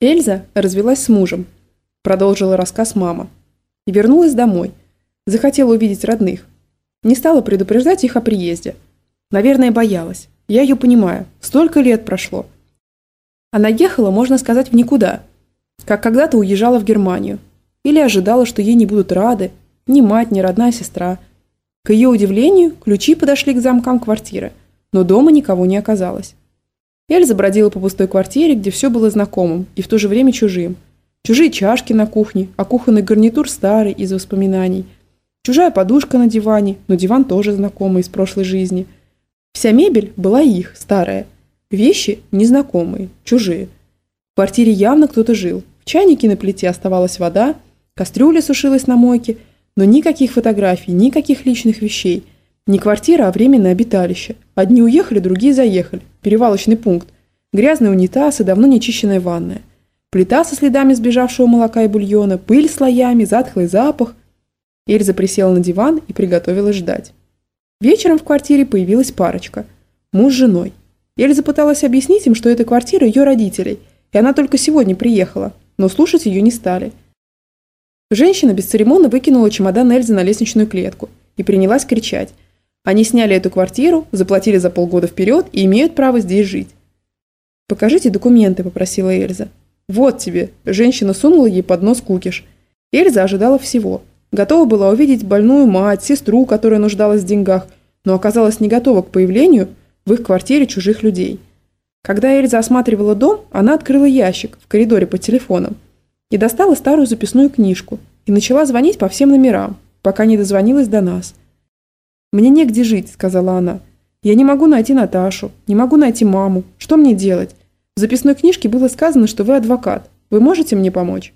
Эльза развелась с мужем, продолжила рассказ мама, и вернулась домой. Захотела увидеть родных. Не стала предупреждать их о приезде. Наверное, боялась. Я ее понимаю. Столько лет прошло. Она ехала, можно сказать, в никуда. Как когда-то уезжала в Германию. Или ожидала, что ей не будут рады. Ни мать, ни родная сестра. К ее удивлению, ключи подошли к замкам квартиры. Но дома никого не оказалось. Эльза бродила по пустой квартире, где все было знакомым и в то же время чужим. Чужие чашки на кухне, а кухонный гарнитур старый из воспоминаний. Чужая подушка на диване, но диван тоже знакомый из прошлой жизни. Вся мебель была их, старая. Вещи незнакомые, чужие. В квартире явно кто-то жил. В чайнике на плите оставалась вода, кастрюля сушилась на мойке, но никаких фотографий, никаких личных вещей – не квартира, а временное обиталище. Одни уехали, другие заехали. Перевалочный пункт. Грязный унитаз и давно нечищенная ванная. Плита со следами сбежавшего молока и бульона, пыль слоями, затхлый запах. Эльза присела на диван и приготовилась ждать. Вечером в квартире появилась парочка. Муж с женой. Эльза пыталась объяснить им, что это квартира ее родителей, и она только сегодня приехала, но слушать ее не стали. Женщина без церемонно выкинула чемодан Эльзы на лестничную клетку и принялась кричать – они сняли эту квартиру, заплатили за полгода вперед и имеют право здесь жить. «Покажите документы», – попросила Эльза. «Вот тебе». Женщина сунула ей под нос кукиш. Эльза ожидала всего. Готова была увидеть больную мать, сестру, которая нуждалась в деньгах, но оказалась не готова к появлению в их квартире чужих людей. Когда Эльза осматривала дом, она открыла ящик в коридоре по телефонам и достала старую записную книжку и начала звонить по всем номерам, пока не дозвонилась до нас – «Мне негде жить», – сказала она. «Я не могу найти Наташу, не могу найти маму. Что мне делать? В записной книжке было сказано, что вы адвокат. Вы можете мне помочь?»